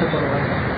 اچھا سے پڑھوایا